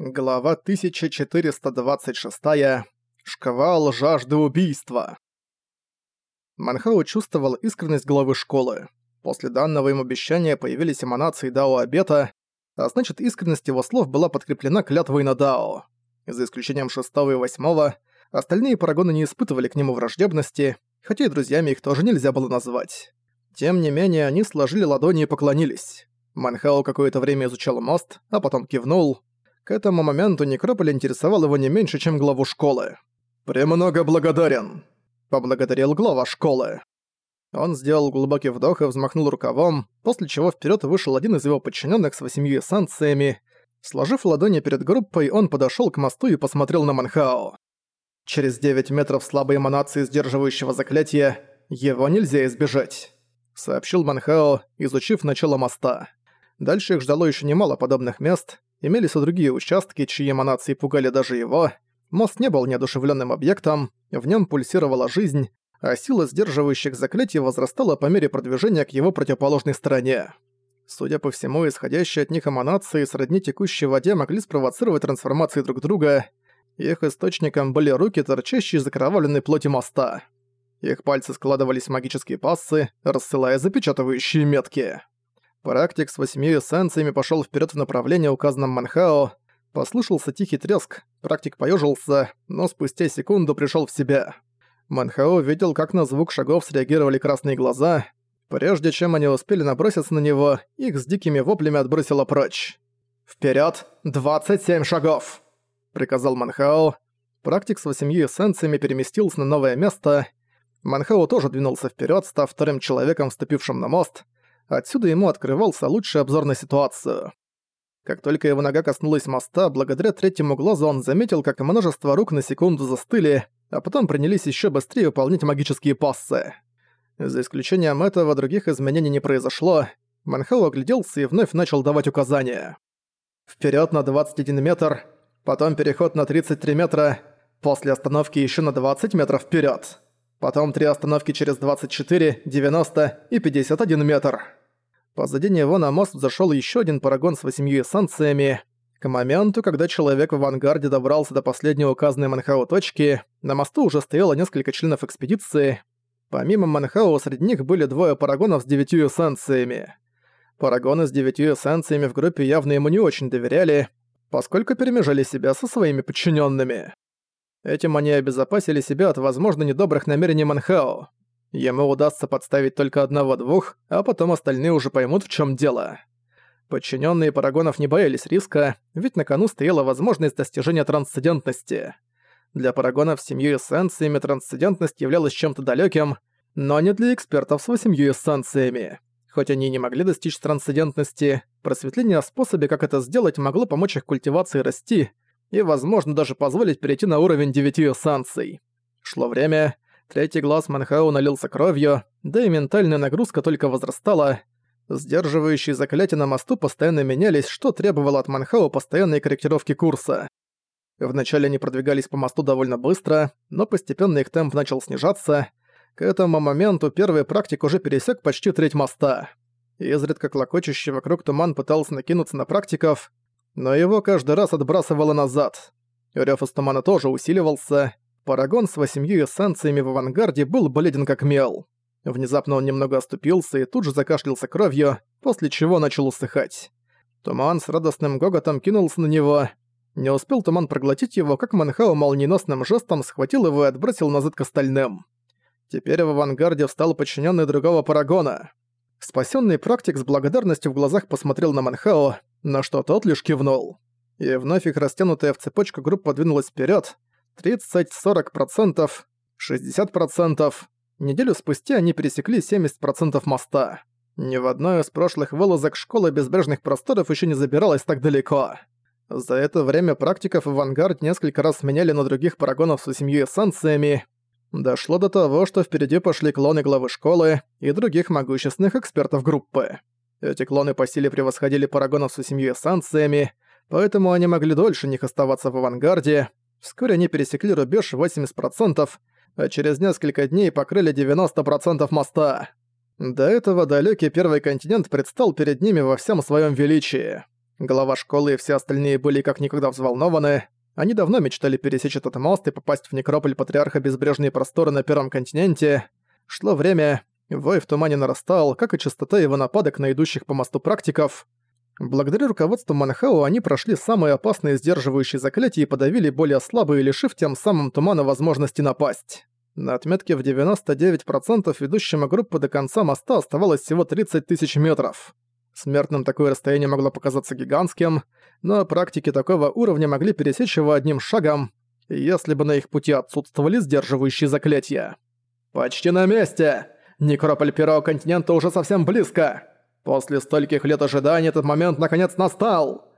Глава 1426. Шквал жажды убийства. Манхау чувствовал искренность главы школы. После данного им обещания появились эманации Дао Обета, а значит искренность его слов была подкреплена клятвой на Дао. За исключением шестого и восьмого, остальные парагоны не испытывали к нему враждебности, хотя и друзьями их тоже нельзя было назвать. Тем не менее, они сложили ладони и поклонились. Манхау какое-то время изучал мост, а потом кивнул, к этому моменту Некрополь интересовал его не меньше, чем главу школы. «Премного благодарен», — поблагодарил глава школы. Он сделал глубокий вдох и взмахнул рукавом, после чего вперед вышел один из его подчиненных с восемью эссенциями. Сложив ладони перед группой, он подошел к мосту и посмотрел на Манхао. Через 9 метров слабой эманации сдерживающего заклятия его нельзя избежать, сообщил Манхао, изучив начало моста. Дальше их ждало еще немало подобных мест, имелись и другие участки, чьи эманации пугали даже его. Мост не был неодушевленным объектом, в нем пульсировала жизнь, а сила сдерживающих заклятий возрастала по мере продвижения к его противоположной стороне. Судя по всему, исходящие от них эманации сродни текущей воде могли спровоцировать трансформации друг друга. Их источником были руки, торчащие из окровавленной плоти моста. Их пальцы складывались в магические пассы, рассылая запечатывающие метки. Практик с восьми эссенциями пошел вперед в направлении, указанном Манхао. Послышался тихий треск, практик поежился, но спустя секунду пришел в себя. Манхао видел, как на звук шагов среагировали красные глаза. Прежде чем они успели наброситься на него, их с дикими воплями отбросило прочь. «Вперёд! 27 шагов!» — приказал Манхао. Практик с восемью эссенциями переместился на новое место. Манхао тоже двинулся вперед, став вторым человеком, вступившим на мост — Отсюда ему открывался лучший обзор на ситуацию. Как только его нога коснулась моста, благодаря третьему глазу он заметил, как множество рук на секунду застыли, а потом принялись еще быстрее выполнять магические пассы. За исключением этого, других изменений не произошло. Манхау огляделся и вновь начал давать указания. Вперед на 21 метр, потом переход на 33 метра, после остановки еще на 20 метров вперед, Потом три остановки через 24, 90 и 51 метр. Позади него на мост зашел еще один парагон с восемью эссенциями. К моменту, когда человек в авангарде добрался до последней указанной Манхау точки, на мосту уже стояло несколько членов экспедиции. Помимо Манхау, среди них были двое парагонов с девятью эссенциями. Парагоны с девятью эссенциями в группе явно ему не очень доверяли, поскольку перемежали себя со своими подчиненными. Этим они обезопасили себя от возможно недобрых намерений Манхао. Ему удастся подставить только одного-двух, а потом остальные уже поймут, в чем дело. Подчиненные Парагонов не боялись риска, ведь на кону стояла возможность достижения трансцендентности. Для Парагонов с семью эссенциями трансцендентность являлась чем-то далеким, но не для экспертов с восемью эссенциями. Хоть они не могли достичь трансцендентности, просветление о способе, как это сделать, могло помочь их культивации расти и, возможно, даже позволить перейти на уровень девяти эссенций. Шло время, Третий глаз Манхау налился кровью, да и ментальная нагрузка только возрастала. Сдерживающие заклятия на мосту постоянно менялись, что требовало от Манхау постоянной корректировки курса. Вначале они продвигались по мосту довольно быстро, но постепенно их темп начал снижаться. К этому моменту первый практик уже пересек почти треть моста. Изредка клокочущий вокруг туман пытался накинуться на практиков, но его каждый раз отбрасывало назад. Рёв из тумана тоже усиливался, Парагон с восемью эссенциями в авангарде был бледен как мел. Внезапно он немного оступился и тут же закашлялся кровью, после чего начал усыхать. Туман с радостным гоготом кинулся на него. Не успел Туман проглотить его, как Манхао молниеносным жестом схватил его и отбросил назад к остальным. Теперь в авангарде встал подчиненный другого Парагона. Спасенный практик с благодарностью в глазах посмотрел на Манхао, на что тот лишь кивнул. И вновь их растянутая в цепочку группа двинулась вперед, 30-40%, 60%. Неделю спустя они пересекли 70% моста. Ни в одной из прошлых вылазок школы безбрежных просторов еще не забиралась так далеко. За это время практиков авангард несколько раз сменяли на других парагонов с семью эссенциями. Дошло до того, что впереди пошли клоны главы школы и других могущественных экспертов группы. Эти клоны по силе превосходили парагонов с семью эссенциями, поэтому они могли дольше них оставаться в авангарде, Вскоре они пересекли рубеж 80%, а через несколько дней покрыли 90% моста. До этого далекий первый континент предстал перед ними во всем своем величии. Глава школы и все остальные были как никогда взволнованы. Они давно мечтали пересечь этот мост и попасть в некрополь Патриарха Безбрежные Просторы на Первом континенте. Шло время, вой в тумане нарастал, как и частота его нападок на идущих по мосту практиков. Благодаря руководству Манхау они прошли самые опасные сдерживающие заклятия и подавили более слабые, лишив тем самым тумана возможности напасть. На отметке в 99% ведущему группы до конца моста оставалось всего 30 тысяч метров. Смертным такое расстояние могло показаться гигантским, но практики такого уровня могли пересечь его одним шагом, если бы на их пути отсутствовали сдерживающие заклятия. «Почти на месте! Некрополь Первого континента уже совсем близко! После стольких лет ожидания этот момент наконец настал!»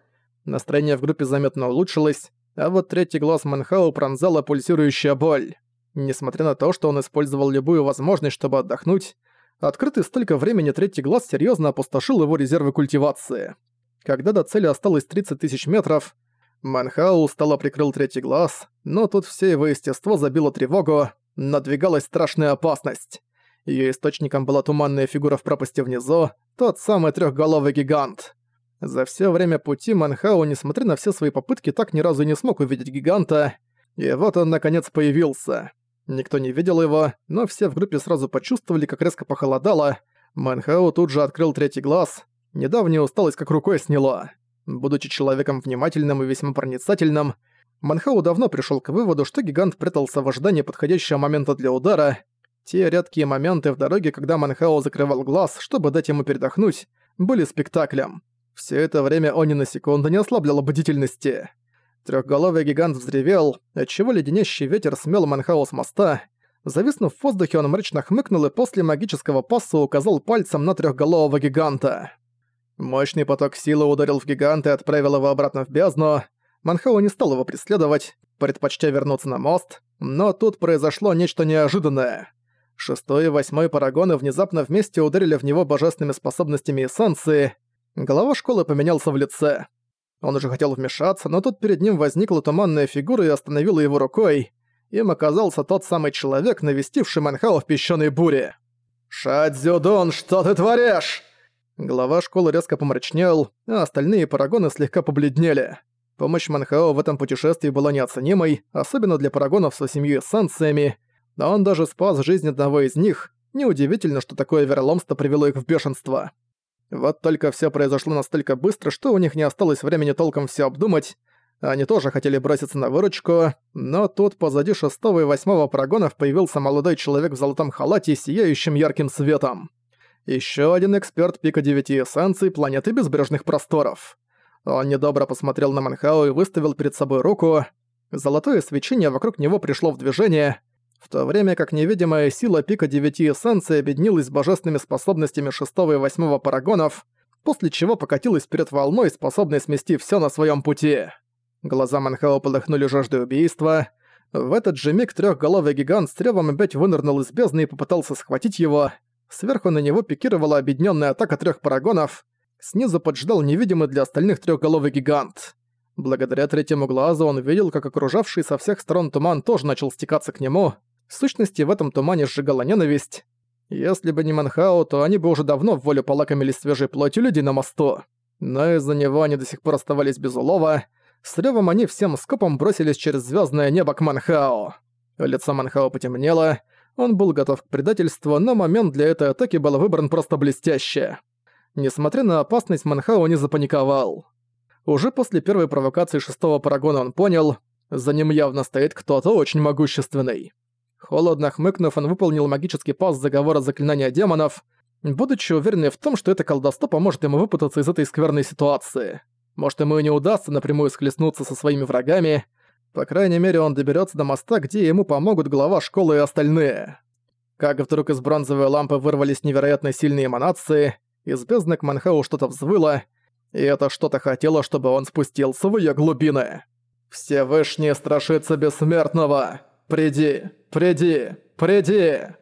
Настроение в группе заметно улучшилось, а вот третий глаз Манхау пронзала пульсирующая боль. Несмотря на то, что он использовал любую возможность, чтобы отдохнуть, Открытый столько времени третий глаз серьезно опустошил его резервы культивации. Когда до цели осталось 30 тысяч метров, Манхау устало прикрыл третий глаз, но тут все его естество забило тревогу, надвигалась страшная опасность. Ее источником была туманная фигура в пропасти внизу, тот самый трехголовый гигант. За все время пути Манхау, несмотря на все свои попытки, так ни разу не смог увидеть гиганта, и вот он наконец появился. Никто не видел его, но все в группе сразу почувствовали, как резко похолодало. Манхау тут же открыл третий глаз. Недавняя усталость как рукой сняло. Будучи человеком внимательным и весьма проницательным, Манхау давно пришел к выводу, что гигант прятался в ожидании подходящего момента для удара. Те редкие моменты в дороге, когда Манхау закрывал глаз, чтобы дать ему передохнуть, были спектаклем. Все это время он ни на секунду не ослаблял бдительности. Трехголовый гигант взревел, отчего леденящий ветер смел Манхау с моста. Зависнув в воздухе, он мрачно хмыкнул и после магического пасса указал пальцем на трехголового гиганта. Мощный поток силы ударил в гиганта и отправил его обратно в бездну. Манхау не стал его преследовать, предпочтя вернуться на мост, но тут произошло нечто неожиданное. Шестой и восьмой парагоны внезапно вместе ударили в него божественными способностями эссенции. Голова школы поменялся в лице. Он уже хотел вмешаться, но тут перед ним возникла туманная фигура и остановила его рукой. Им оказался тот самый человек, навестивший Манхао в песчаной буре. «Шадзюдон, что ты творишь?» Глава школы резко помрачнел, а остальные парагоны слегка побледнели. Помощь Манхао в этом путешествии была неоценимой, особенно для парагонов со семьей эссенциями, но он даже спас жизнь одного из них. Неудивительно, что такое вероломство привело их в бешенство. Вот только все произошло настолько быстро, что у них не осталось времени толком все обдумать. Они тоже хотели броситься на выручку, но тут позади шестого и восьмого прогонов появился молодой человек в золотом халате, сияющим ярким светом. Еще один эксперт пика девяти эссенций планеты безбрежных просторов. Он недобро посмотрел на Манхау и выставил перед собой руку. Золотое свечение вокруг него пришло в движение, в то время как невидимая сила пика девяти эссенций объединилась с божественными способностями шестого и восьмого парагонов, после чего покатилась вперед волной, способной смести все на своем пути. Глаза Манхао полыхнули жаждой убийства. В этот же миг трехголовый гигант с ревом опять вынырнул из бездны и попытался схватить его. Сверху на него пикировала объединенная атака трех парагонов. Снизу поджидал невидимый для остальных трехголовый гигант. Благодаря третьему глазу он видел, как окружавший со всех сторон туман тоже начал стекаться к нему. Сущности, в этом тумане сжигала ненависть. Если бы не Манхао, то они бы уже давно в волю полакомились свежей плотью людей на мосту. Но из-за него они до сих пор оставались без улова. С рёвом они всем скопом бросились через звездное небо к Манхао. Лицо Манхао потемнело, он был готов к предательству, но момент для этой атаки был выбран просто блестяще. Несмотря на опасность, Манхао не запаниковал. Уже после первой провокации шестого парагона он понял, за ним явно стоит кто-то очень могущественный. Холодно хмыкнув, он выполнил магический пас заговора заклинания демонов, будучи уверенным в том, что это колдовство поможет ему выпутаться из этой скверной ситуации. Может, ему и не удастся напрямую схлестнуться со своими врагами, по крайней мере, он доберется до моста, где ему помогут глава школы и остальные. Как вдруг из бронзовой лампы вырвались невероятно сильные эманации, из бездны к Манхау что-то взвыло, и это что-то хотело, чтобы он спустился в ее глубины. «Всевышний страшится бессмертного!» «Приди! Приди! Приди!»